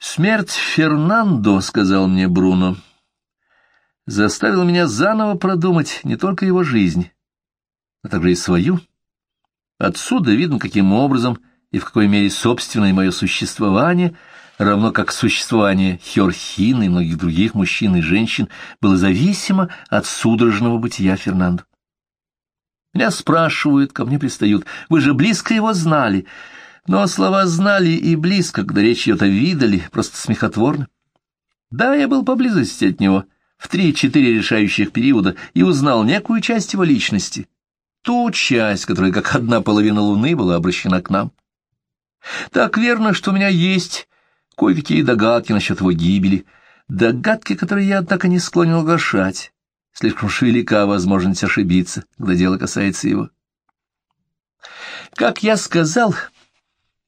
«Смерть Фернандо», — сказал мне Бруно, — заставила меня заново продумать не только его жизнь, а также и свою. Отсюда видно, каким образом и в какой мере собственное мое существование, равно как существование Херхина и многих других мужчин и женщин, было зависимо от судорожного бытия Фернандо. Меня спрашивают, ко мне пристают, вы же близко его знали. Но слова «знали» и «близко», когда речь идет о видали, просто смехотворны. Да, я был поблизости от него в три-четыре решающих периода и узнал некую часть его личности, ту часть, которая как одна половина Луны была обращена к нам. Так верно, что у меня есть кое-какие догадки насчет его гибели, догадки, которые я, однако, не склонен оглашать. Слишком уж велика возможность ошибиться, когда дело касается его. Как я сказал,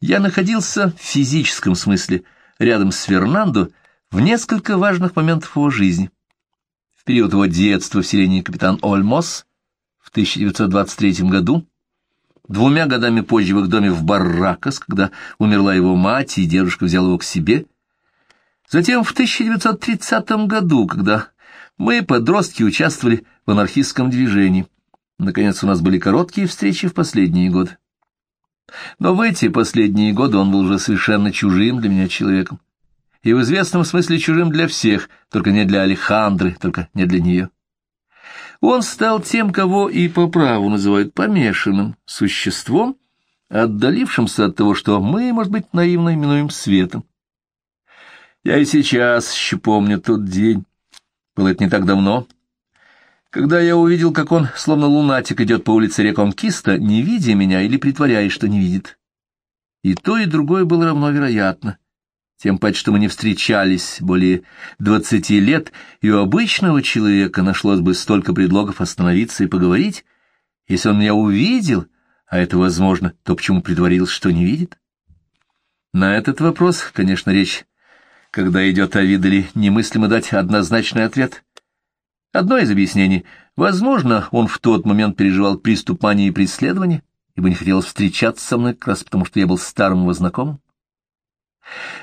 я находился в физическом смысле рядом с Фернандо в несколько важных моментов его жизни. В период его детства в селении капитан Ольмос в 1923 году, двумя годами позже в их доме в Барракас, когда умерла его мать, и дедушка взял его к себе, затем в 1930 году, когда мы, подростки, участвовали в анархистском движении. Наконец, у нас были короткие встречи в последние годы. Но в эти последние годы он был уже совершенно чужим для меня человеком. И в известном смысле чужим для всех, только не для Алехандры, только не для нее. Он стал тем, кого и по праву называют помешанным существом, отдалившимся от того, что мы, может быть, наивно именуем светом. Я и сейчас еще помню тот день. Было это не так давно, когда я увидел, как он, словно лунатик, идет по улице Реконкиста, не видя меня или притворяясь, что не видит. И то, и другое было равно вероятно. Тем паче, что мы не встречались более двадцати лет, и у обычного человека нашлось бы столько предлогов остановиться и поговорить. Если он меня увидел, а это возможно, то почему притворился, что не видит? На этот вопрос, конечно, речь, когда идет о видале, немыслимо дать однозначный ответ — Одно из объяснений. Возможно, он в тот момент переживал приступ мании преследования, ибо не хотел встречаться со мной как раз потому, что я был старым его знакомым.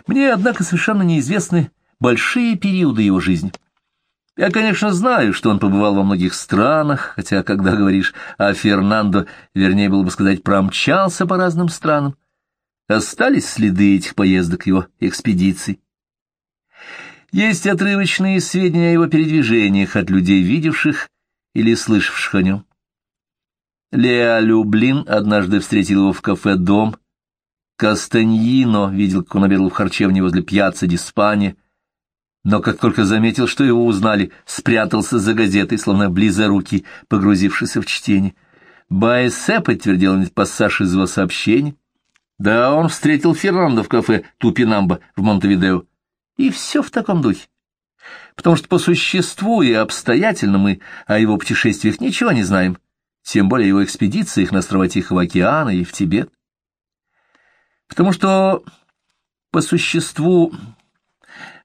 Мне, однако, совершенно неизвестны большие периоды его жизни. Я, конечно, знаю, что он побывал во многих странах, хотя, когда говоришь о Фернандо, вернее было бы сказать, промчался по разным странам. Остались следы этих поездок его экспедиций. Есть отрывочные сведения о его передвижениях от людей, видевших или слышавших о нем. Леа Люблин однажды встретил его в кафе «Дом». Кастаньино видел, как он обедал в харчевне возле пьяца Диспани, но как только заметил, что его узнали, спрятался за газетой, словно близорукий, погрузившийся в чтение. Баэсе подтвердил этот пассаж из его сообщений. Да, он встретил Фернандо в кафе Тупинамба в Монтевидео. И все в таком духе. Потому что по существу и обстоятельно мы о его путешествиях ничего не знаем, тем более его экспедициях на острова Тихого океана и в Тибет. Потому что по существу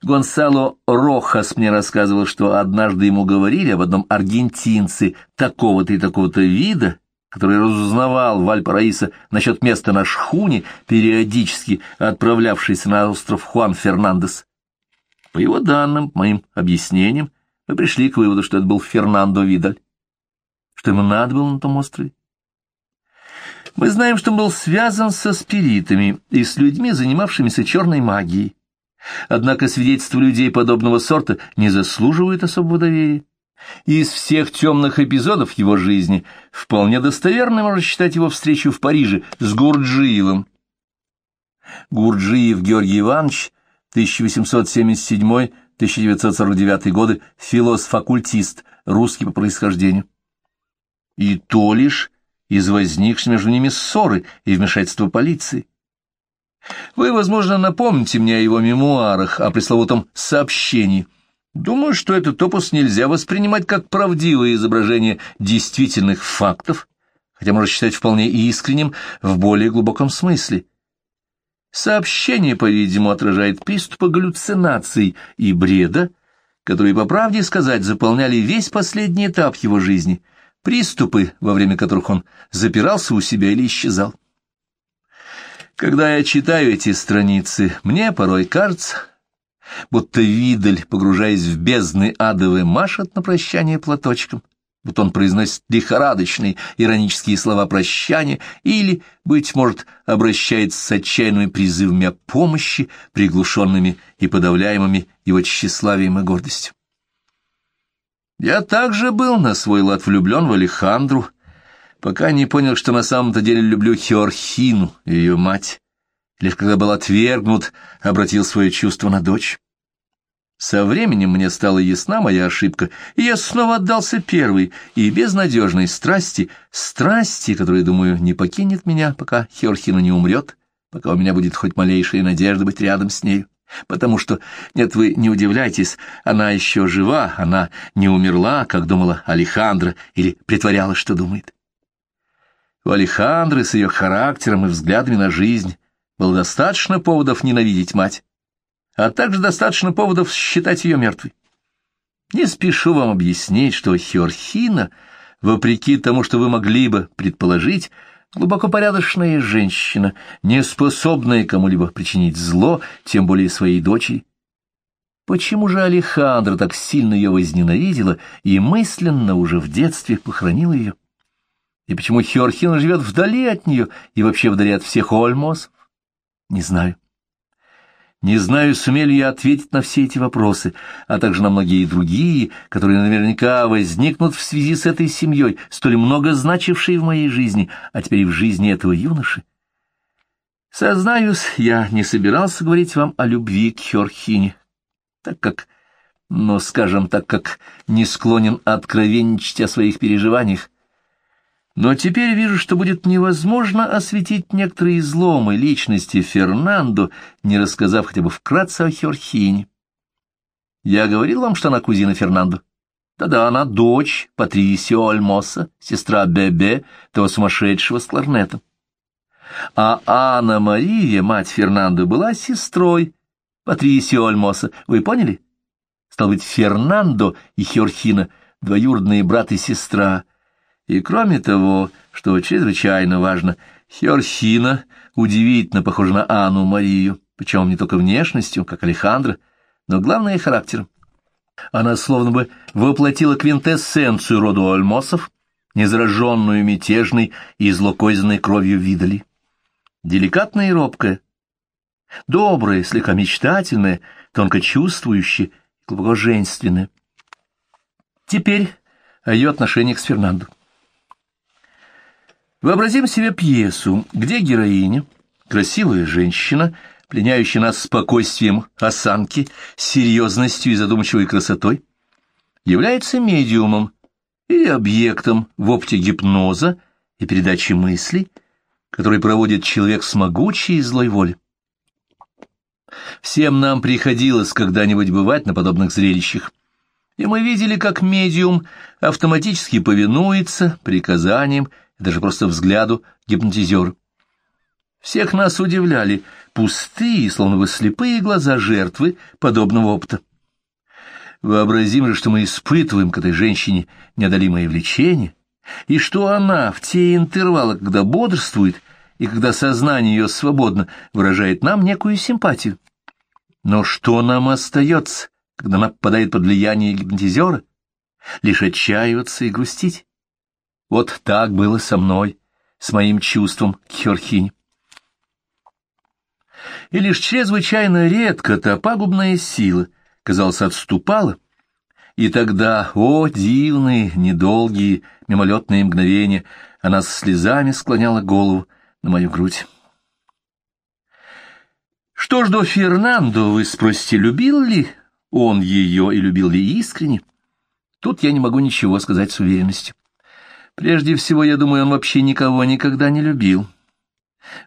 Гонсало Рохас мне рассказывал, что однажды ему говорили об одном аргентинце такого-то и такого-то вида, который разузнавал Вальпараиса насчет места на шхуне, периодически отправлявшийся на остров Хуан Фернандес. По его данным, моим объяснениям, мы пришли к выводу, что это был Фернандо Видаль. Что ему надо было на том острове? Мы знаем, что он был связан со спиритами и с людьми, занимавшимися черной магией. Однако свидетельства людей подобного сорта не заслуживают особого доверия. Из всех темных эпизодов его жизни вполне достоверно можно считать его встречу в Париже с Гурджиевым. Гурджиев Георгий Иванович 1877-1949 годы, философ-оккультист, русский по происхождению. И то лишь из возникшей между ними ссоры и вмешательства полиции. Вы, возможно, напомните мне о его мемуарах, о пресловутом сообщении. Думаю, что этот опус нельзя воспринимать как правдивое изображение действительных фактов, хотя можно считать вполне искренним в более глубоком смысле – Сообщение, по-видимому, отражает приступы галлюцинаций и бреда, которые, по правде сказать, заполняли весь последний этап его жизни, приступы, во время которых он запирался у себя или исчезал. Когда я читаю эти страницы, мне порой кажется, будто Видаль, погружаясь в бездны адовы, машет на прощание платочком, будто он произносит лихорадочные иронические слова прощания или, быть может, обращается с отчаянными призывами о помощи, приглушенными и подавляемыми его тщеславием и гордостью. Я также был на свой лад влюблен в Алехандру, пока не понял, что на самом-то деле люблю Хеорхину, ее мать. Лишь когда был отвергнут, обратил свое чувство на дочь. Со временем мне стала ясна моя ошибка, и я снова отдался первой и безнадежной страсти, страсти, которая, думаю, не покинет меня, пока Хеорхина не умрет, пока у меня будет хоть малейшая надежда быть рядом с нею. Потому что, нет, вы не удивляйтесь, она еще жива, она не умерла, как думала Алехандра, или притворялась, что думает. У Алехандры с ее характером и взглядами на жизнь было достаточно поводов ненавидеть мать а также достаточно поводов считать ее мертвой. Не спешу вам объяснить, что Хеорхина, вопреки тому, что вы могли бы предположить, глубоко порядочная женщина, не способная кому-либо причинить зло, тем более своей дочери. Почему же Алехандра так сильно ее возненавидела и мысленно уже в детстве похоронила ее? И почему Хеорхина живет вдали от нее и вообще вдали от всех Ольмосов? Не знаю. Не знаю, сумели я ответить на все эти вопросы, а также на многие другие, которые наверняка возникнут в связи с этой семьей, столь много значившей в моей жизни, а теперь и в жизни этого юноши. Сознаюсь, я не собирался говорить вам о любви к Херхине, так как, но, скажем так, как не склонен откровенничать о своих переживаниях, но теперь вижу, что будет невозможно осветить некоторые изломы личности Фернандо, не рассказав хотя бы вкратце о Херхине. Я говорил вам, что она кузина Фернандо? Да-да, она дочь Патрисио Альмоса, сестра Бебе, того сумасшедшего с кларнетом. А Анна Мария, мать Фернандо, была сестрой Патрисио Альмоса. Вы поняли? Стал быть, Фернандо и Херхина — двоюродные брат и сестра — и кроме того, что чрезвычайно важно, Херхина удивительно похожа на Анну Марию, причем не только внешностью, как Алехандро, но главное — характером. Она словно бы воплотила квинтэссенцию роду альмосов, незараженную мятежной и злокозненной кровью видали. Деликатная и робкая, добрая, слегка мечтательная, тонко чувствующая, глубоко женственная. Теперь о ее отношениях с Фернандо. Вообразим себе пьесу, где героиня, красивая женщина, пленяющая нас спокойствием осанки, серьезностью и задумчивой красотой, является медиумом или объектом в опте гипноза и передачи мыслей, который проводит человек с могучей и злой волей. Всем нам приходилось когда-нибудь бывать на подобных зрелищах, и мы видели, как медиум автоматически повинуется приказаниям даже просто взгляду гипнотизера. Всех нас удивляли пустые, словно бы слепые глаза жертвы подобного опыта. Вообразим же, что мы испытываем к этой женщине неодолимое влечение, и что она в те интервалы, когда бодрствует, и когда сознание ее свободно, выражает нам некую симпатию. Но что нам остается, когда она попадает под влияние гипнотизера? Лишь отчаиваться и грустить. Вот так было со мной, с моим чувством к Херхине. И лишь чрезвычайно редко та пагубная сила, казалось, отступала, и тогда, о, дивные, недолгие, мимолетные мгновения, она с слезами склоняла голову на мою грудь. Что ж до Фернандо, вы спросите, любил ли он ее и любил ли искренне? Тут я не могу ничего сказать с уверенностью. Прежде всего, я думаю, он вообще никого никогда не любил.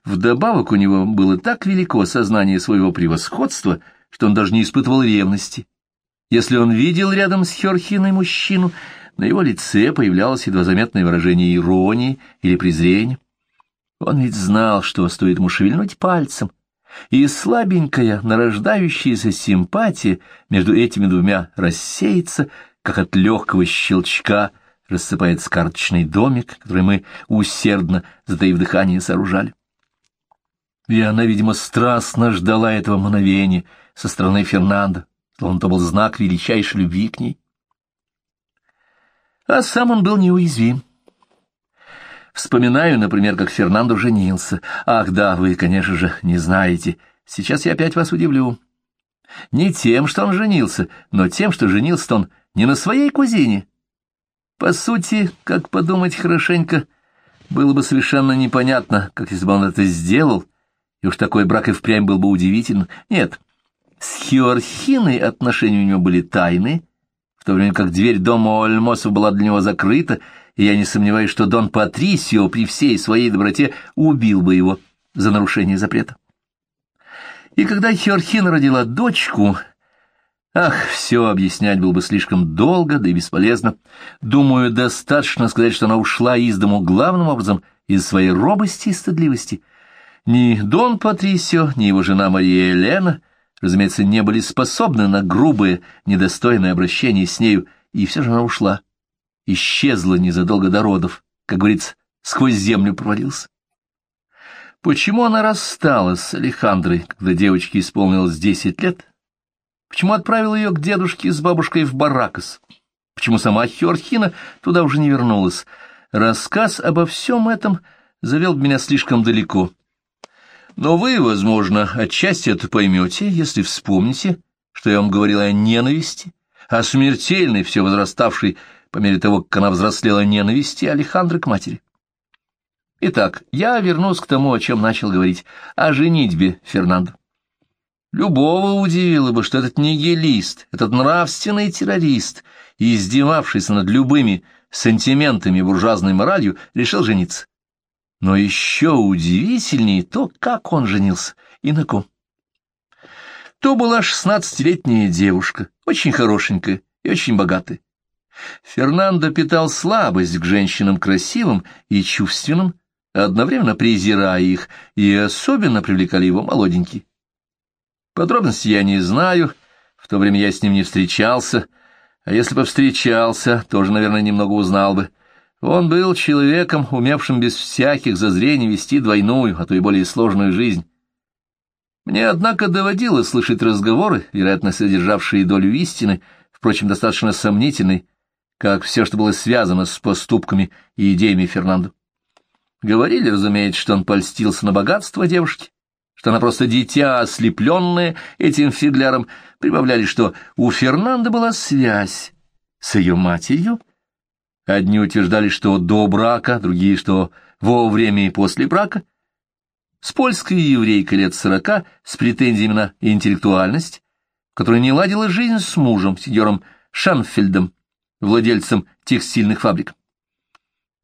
Вдобавок у него было так велико сознание своего превосходства, что он даже не испытывал ревности. Если он видел рядом с Херхиной мужчину, на его лице появлялось едва заметное выражение иронии или презрения. Он ведь знал, что стоит ему шевельнуть пальцем, и слабенькая, нарождающаяся симпатия между этими двумя рассеется, как от легкого щелчка — рассыпается карточный домик, который мы усердно, затаив дыхание, сооружали. И она, видимо, страстно ждала этого мгновения со стороны Фернанда, словно то был знак величайшей любви к ней. А сам он был неуязвим. Вспоминаю, например, как Фернандо женился. Ах, да, вы, конечно же, не знаете. Сейчас я опять вас удивлю. Не тем, что он женился, но тем, что женился он не на своей кузине. По сути, как подумать хорошенько, было бы совершенно непонятно, как если бы он это сделал, и уж такой брак и впрямь был бы удивительно. Нет, с Хиорхиной отношения у него были тайны, в то время как дверь дома Ольмоса была для него закрыта, и я не сомневаюсь, что Дон Патрисио при всей своей доброте убил бы его за нарушение запрета. И когда Хиорхина родила дочку... Ах, все объяснять было бы слишком долго, да и бесполезно. Думаю, достаточно сказать, что она ушла из дому главным образом из своей робости и стыдливости. Ни Дон Патрисио, ни его жена Мария Елена, разумеется, не были способны на грубое, недостойное обращение с нею, и все же она ушла. Исчезла незадолго до родов, как говорится, сквозь землю провалился. Почему она рассталась с Алехандрой, когда девочке исполнилось десять лет? Почему отправила ее к дедушке с бабушкой в Баракас? Почему сама Хеорхина туда уже не вернулась? Рассказ обо всем этом завел меня слишком далеко. Но вы, возможно, отчасти это поймете, если вспомните, что я вам говорил о ненависти, о смертельной, все возраставшей по мере того, как она взрослела ненависти Алехандры к матери. Итак, я вернусь к тому, о чем начал говорить, о женитьбе Фернандо. Любого удивило бы, что этот нигилист, этот нравственный террорист, издевавшийся над любыми сантиментами буржуазной моралью, решил жениться. Но еще удивительнее то, как он женился и на ком. То была шестнадцатилетняя девушка, очень хорошенькая и очень богатая. Фернандо питал слабость к женщинам красивым и чувственным, одновременно презирая их, и особенно привлекали его молоденькие. Подробностей я не знаю, в то время я с ним не встречался, а если бы встречался, тоже, наверное, немного узнал бы. Он был человеком, умевшим без всяких зазрений вести двойную, а то и более сложную жизнь. Мне, однако, доводилось слышать разговоры, вероятно, содержавшие долю истины, впрочем, достаточно сомнительной, как все, что было связано с поступками и идеями Фернандо. Говорили, разумеется, что он польстился на богатство девушки, что она просто дитя, ослепленное этим фигляром, прибавляли, что у Фернандо была связь с ее матерью. Одни утверждали, что до брака, другие, что во время и после брака. С польской еврейкой лет сорока, с претензиями на интеллектуальность, которая не ладила жизнь с мужем, сеньором Шанфельдом, владельцем текстильных фабрик.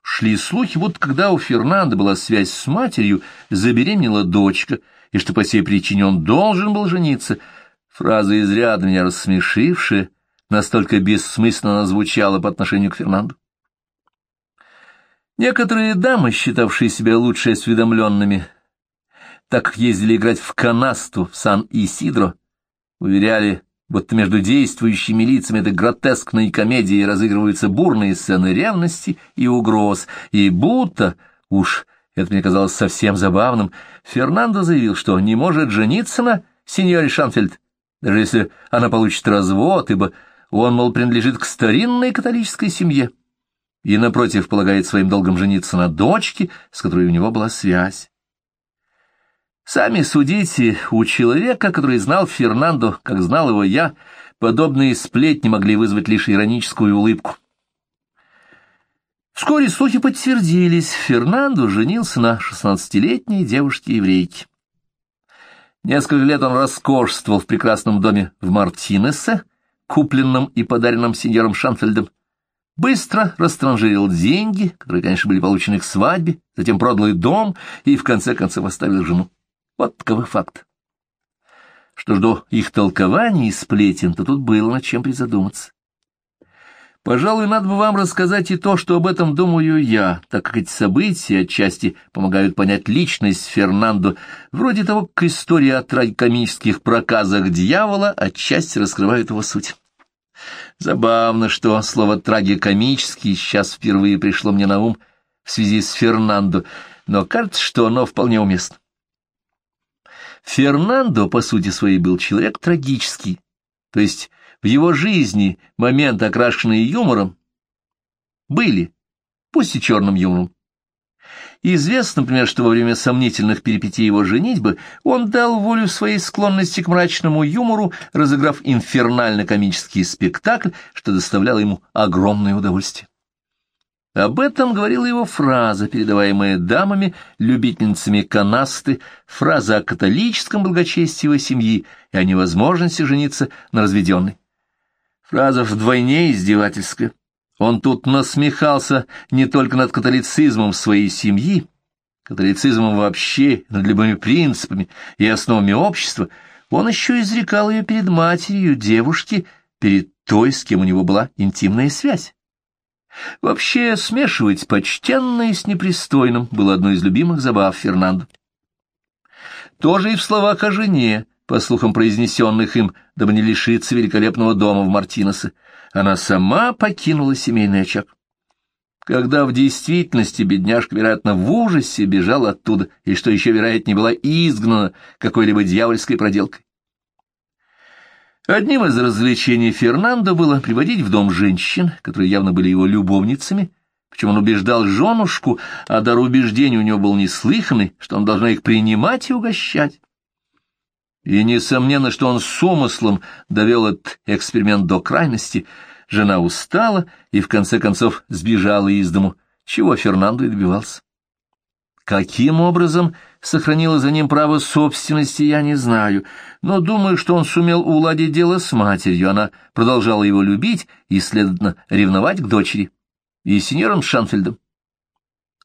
Шли слухи, вот когда у Фернандо была связь с матерью, забеременела дочка, и что по сей причине он должен был жениться. Фраза, изрядно меня рассмешившая, настолько бессмысленно звучала по отношению к Фернанду. Некоторые дамы, считавшие себя лучше осведомленными, так ездили играть в канасту в Сан-Исидро, уверяли, будто между действующими лицами этой гротескной комедии разыгрываются бурные сцены ревности и угроз, и будто, уж это мне казалось совсем забавным, Фернандо заявил, что не может жениться на сеньоре Шанфельд, даже если она получит развод, ибо он, мол, принадлежит к старинной католической семье, и, напротив, полагает своим долгом жениться на дочке, с которой у него была связь. Сами судите, у человека, который знал Фернандо, как знал его я, подобные сплетни могли вызвать лишь ироническую улыбку. Вскоре слухи подтвердились. Фернандо женился на шестнадцатилетней девушке-еврейке. Несколько лет он роскошствовал в прекрасном доме в Мартинесе, купленном и подаренном сеньором Шанфельдом. Быстро растранжирил деньги, которые, конечно, были получены к свадьбе, затем продал и дом и, в конце концов, оставил жену. Вот таковы факт. Что ж до их толкований и сплетен, то тут было над чем призадуматься. Пожалуй, надо бы вам рассказать и то, что об этом думаю я, так как эти события отчасти помогают понять личность Фернандо, вроде того, как история о трагикомических проказах дьявола отчасти раскрывает его суть. Забавно, что слово «трагикомический» сейчас впервые пришло мне на ум в связи с Фернандо, но кажется, что оно вполне уместно. Фернандо, по сути своей, был человек трагический, то есть в его жизни моменты, окрашенные юмором, были, пусть и черным юмором. Известно, например, что во время сомнительных перипетий его женитьбы он дал волю своей склонности к мрачному юмору, разыграв инфернально-комический спектакль, что доставляло ему огромное удовольствие. Об этом говорила его фраза, передаваемая дамами, любительницами канасты, фраза о католическом благочестии его семьи и о невозможности жениться на разведенной. Фраза вдвойне издевательская. Он тут насмехался не только над католицизмом своей семьи, католицизмом вообще, над любыми принципами и основами общества, он еще изрекал ее перед матерью девушки, перед той, с кем у него была интимная связь. Вообще, смешивать почтенное с непристойным было одной из любимых забав Фернандо. Тоже и в словах о жене, по слухам произнесенных им, дабы не лишиться великолепного дома в Мартинесе, она сама покинула семейный очаг. Когда в действительности бедняжка, вероятно, в ужасе бежала оттуда, и, что еще, вероятнее, была изгнана какой-либо дьявольской проделкой. Одним из развлечений Фернандо было приводить в дом женщин, которые явно были его любовницами, причем он убеждал женушку, а дар убеждения у него был неслыханный, что он должна их принимать и угощать. И несомненно, что он с умыслом довел этот эксперимент до крайности. Жена устала и в конце концов сбежала из дому, чего Фернандо и добивался. Каким образом сохранила за ним право собственности, я не знаю, но думаю, что он сумел уладить дело с матерью, она продолжала его любить и, следовательно, ревновать к дочери, и сеньором Шанфельдом.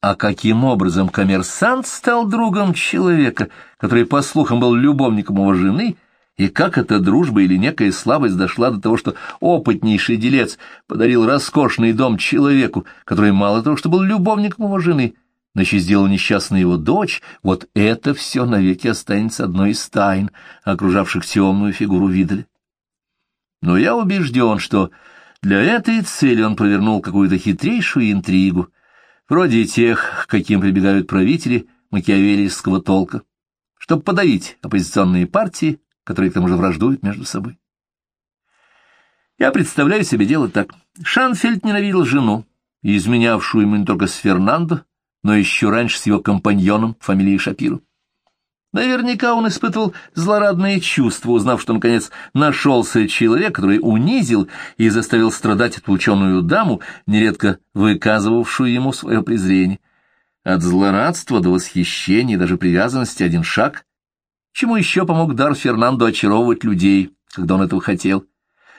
А каким образом коммерсант стал другом человека, который, по слухам, был любовником его жены, и как эта дружба или некая слабость дошла до того, что опытнейший делец подарил роскошный дом человеку, который мало того, что был любовником его жены, но еще сделал несчастной его дочь, вот это все навеки останется одной из тайн, окружавших темную фигуру Видаля. Но я убежден, что для этой цели он провернул какую-то хитрейшую интригу, вроде тех, к каким прибегают правители макиавеллийского толка, чтобы подавить оппозиционные партии, которые к тому же враждуют между собой. Я представляю себе дело так. Шанфельд ненавидел жену, изменявшую ему не только с Фернандо, но еще раньше с его компаньоном фамилией Шапиру. Наверняка он испытывал злорадные чувства, узнав, что, наконец, нашелся человек, который унизил и заставил страдать отвлеченную даму, нередко выказывавшую ему свое презрение. От злорадства до восхищения и даже привязанности один шаг, чему еще помог дар Фернандо очаровывать людей, когда он этого хотел.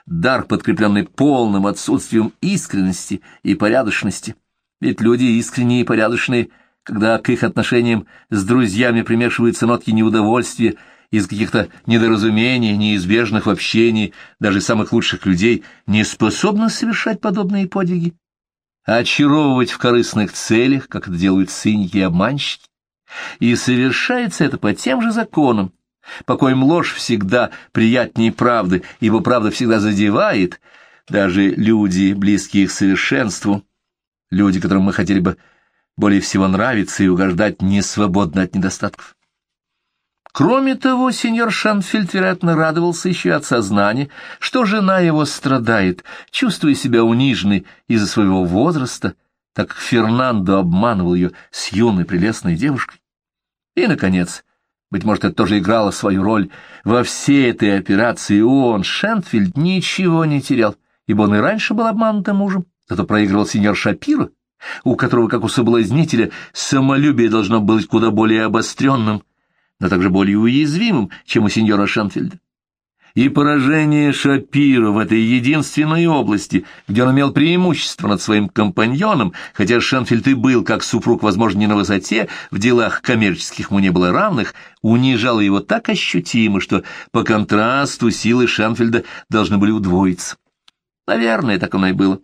Дар, подкрепленный полным отсутствием искренности и порядочности. Ведь люди искренние и порядочные — когда к их отношениям с друзьями примешиваются нотки неудовольствия из каких-то недоразумений, неизбежных в общении, даже самых лучших людей, не способны совершать подобные подвиги, а очаровывать в корыстных целях, как это делают циники и обманщики. И совершается это по тем же законам, по коим ложь всегда приятнее правды, ибо правда всегда задевает, даже люди, близкие к совершенству, люди, которым мы хотели бы более всего нравится и угождать не свободно от недостатков. Кроме того, сеньор Шанфельд, вероятно, радовался еще от сознания, что жена его страдает, чувствуя себя униженной из-за своего возраста, так как Фернандо обманывал ее с юной прелестной девушкой. И, наконец, быть может, это тоже играло свою роль, во всей этой операции он, Шенфельд, ничего не терял, ибо он и раньше был обманутым мужем, зато проигрывал сеньор Шапиро, у которого, как у соблазнителя, самолюбие должно быть куда более обостренным, но также более уязвимым, чем у сеньора Шанфельда. И поражение Шапира в этой единственной области, где он имел преимущество над своим компаньоном, хотя Шанфельд и был, как супруг, возможно, не на высоте, в делах коммерческих ему не было равных, унижало его так ощутимо, что по контрасту силы Шанфельда должны были удвоиться. Наверное, так оно и было.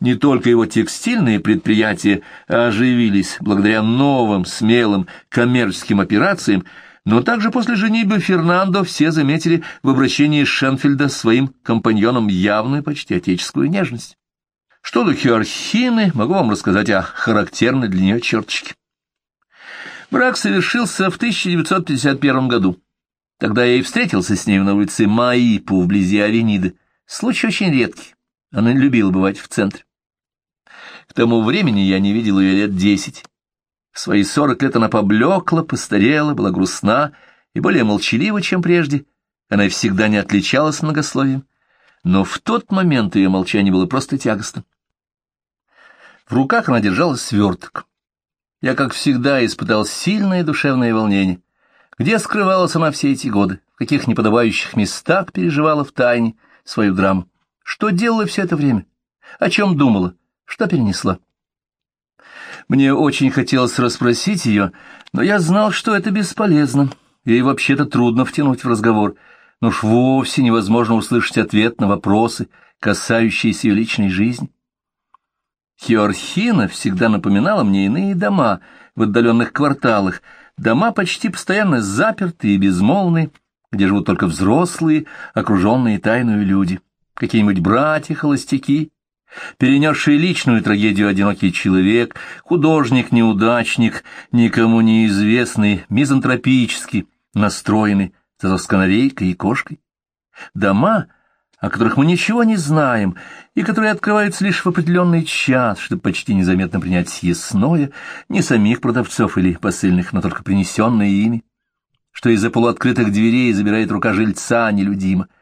Не только его текстильные предприятия оживились благодаря новым, смелым коммерческим операциям, но также после женитьбы Фернандо все заметили в обращении Шенфельда своим компаньоном явную почти отеческую нежность. Что до Хиорхины, могу вам рассказать о характерной для нее черточке. Брак совершился в 1951 году, Тогда я и встретился с ней на улице Маипу вблизи Авениды. Случай очень редкий. Она любила бывать в центре. К тому времени я не видел ее лет десять. В свои сорок лет она поблекла, постарела, была грустна и более молчалива, чем прежде. Она всегда не отличалась многословием. Но в тот момент ее молчание было просто тягостным. В руках она держала сверток. Я, как всегда, испытал сильное душевное волнение. Где скрывалась она все эти годы? В каких неподобающих местах переживала в тайне свою драму? Что делала все это время? О чем думала? Что перенесла? Мне очень хотелось расспросить ее, но я знал, что это бесполезно. Ей вообще-то трудно втянуть в разговор, но уж вовсе невозможно услышать ответ на вопросы, касающиеся ее личной жизни. Хиорхина всегда напоминала мне иные дома в отдаленных кварталах, дома почти постоянно запертые и безмолвные, где живут только взрослые, окруженные тайную люди, какие-нибудь братья-холостяки, перенесший личную трагедию одинокий человек, художник-неудачник, никому неизвестный, мизантропический, настроенный, зато с канарейкой и кошкой. Дома, о которых мы ничего не знаем, и которые открываются лишь в определенный час, чтобы почти незаметно принять съестное, не самих продавцов или посыльных, но только принесенное ими, что из-за полуоткрытых дверей забирает рука жильца нелюдимо —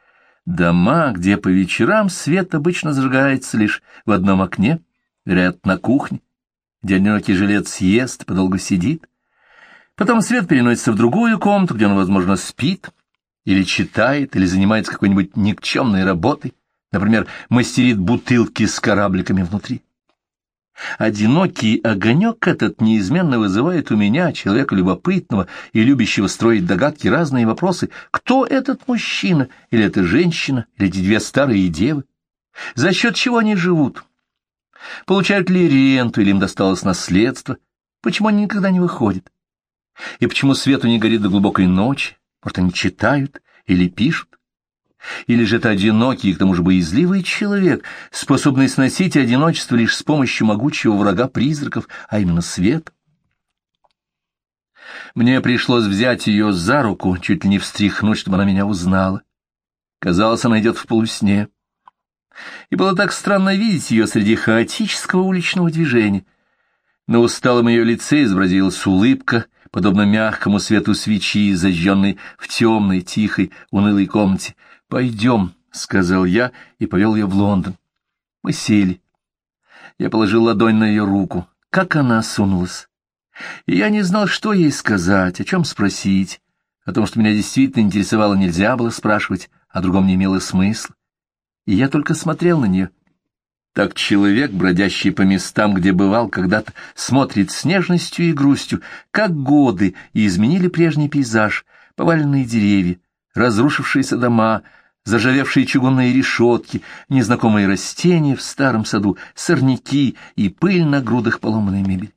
Дома, где по вечерам свет обычно зажигается лишь в одном окне, вероятно, на кухне, где одинокий жилец ест, подолгу сидит. Потом свет переносится в другую комнату, где он, возможно, спит, или читает, или занимается какой-нибудь никчемной работой, например, мастерит бутылки с корабликами внутри. Одинокий огонек этот неизменно вызывает у меня, человека любопытного и любящего строить догадки, разные вопросы. Кто этот мужчина, или эта женщина, или эти две старые девы? За счет чего они живут? Получают ли ренту, или им досталось наследство? Почему они никогда не выходят? И почему свету не горит до глубокой ночи? Может, они читают или пишут? Или же это одинокий к тому же боязливый человек, способный сносить одиночество лишь с помощью могучего врага призраков, а именно свет? Мне пришлось взять ее за руку, чуть ли не встряхнуть, чтобы она меня узнала. Казалось, она идет в полусне. И было так странно видеть ее среди хаотического уличного движения. На усталом ее лице изобразилась улыбка, подобно мягкому свету свечи, зажженной в темной, тихой, унылой комнате. «Пойдем», — сказал я и повел ее в Лондон. Мы сели. Я положил ладонь на ее руку. Как она сунулась. И я не знал, что ей сказать, о чем спросить. О том, что меня действительно интересовало, нельзя было спрашивать, о другом не имело смысла. И я только смотрел на нее. Так человек, бродящий по местам, где бывал когда-то, смотрит с нежностью и грустью, как годы и изменили прежний пейзаж, поваленные деревья, разрушившиеся дома, зажавевшие чугунные решетки, незнакомые растения в старом саду, сорняки и пыль на грудах поломанной мебели.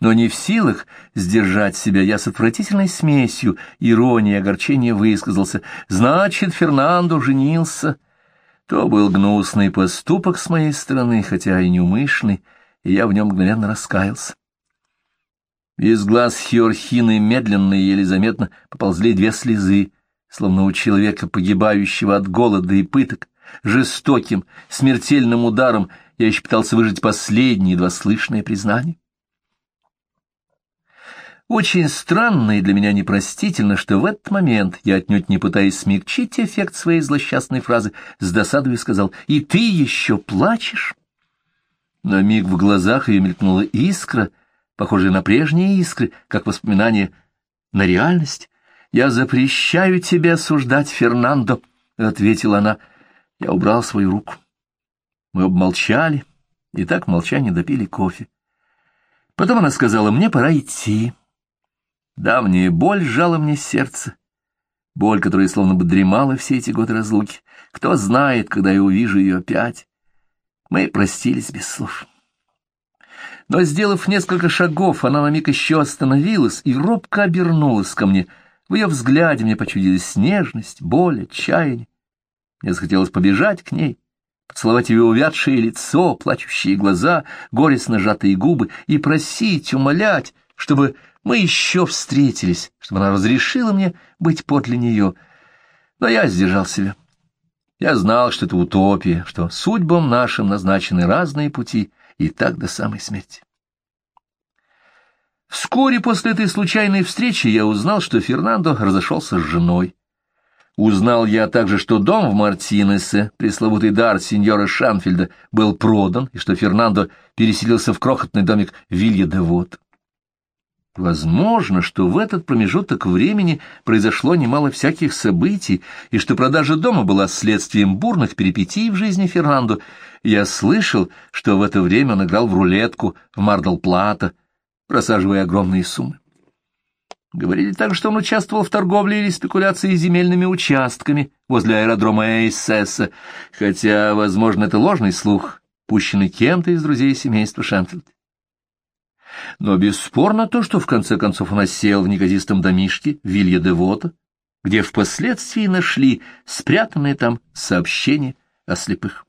Но не в силах сдержать себя, я с отвратительной смесью иронии и огорчения высказался. Значит, Фернандо женился. То был гнусный поступок с моей стороны, хотя и неумышленный, и я в нем мгновенно раскаялся. Из глаз Хиорхины медленно и еле заметно поползли две слезы, словно у человека, погибающего от голода и пыток, жестоким, смертельным ударом я еще пытался выжить последнее, едва слышное признание. Очень странно и для меня непростительно, что в этот момент я отнюдь не пытаясь смягчить эффект своей злосчастной фразы, с досадой сказал «И ты еще плачешь?» На миг в глазах ее мелькнула искра, похожая на прежние искры, как воспоминание на реальность. «Я запрещаю тебе осуждать Фернандо», — ответила она. Я убрал свою руку. Мы обмолчали, и так в молчании допили кофе. Потом она сказала, мне пора идти. Давняя боль сжала мне сердце. Боль, которая словно бы дремала все эти годы разлуки. Кто знает, когда я увижу ее опять. Мы простились без слов. Но, сделав несколько шагов, она на миг еще остановилась и робко обернулась ко мне — в ее взгляде мне почудилась нежность, боль, отчаяние. Мне захотелось побежать к ней, поцеловать ее увядшее лицо, плачущие глаза, горестно сжатые губы и просить, умолять, чтобы Мы еще встретились, чтобы она разрешила мне быть подле нее, но я сдержал себя. Я знал, что это утопия, что судьбам нашим назначены разные пути, и так до самой смерти. Вскоре после этой случайной встречи я узнал, что Фернандо разошелся с женой. Узнал я также, что дом в Мартинесе, пресловутый дар сеньора Шанфельда, был продан, и что Фернандо переселился в крохотный домик Вилья де Вот. Возможно, что в этот промежуток времени произошло немало всяких событий, и что продажа дома была следствием бурных перипетий в жизни Фернандо. Я слышал, что в это время он играл в рулетку в Мардал-Плата, просаживая огромные суммы. Говорили также, что он участвовал в торговле или спекуляции земельными участками возле аэродрома Эйсесса, хотя, возможно, это ложный слух, пущенный кем-то из друзей семейства Шенфилд. Но бесспорно то, что в конце концов он осел в неказистом домишке Вилья де Вота, где впоследствии нашли спрятанные там сообщения о слепых.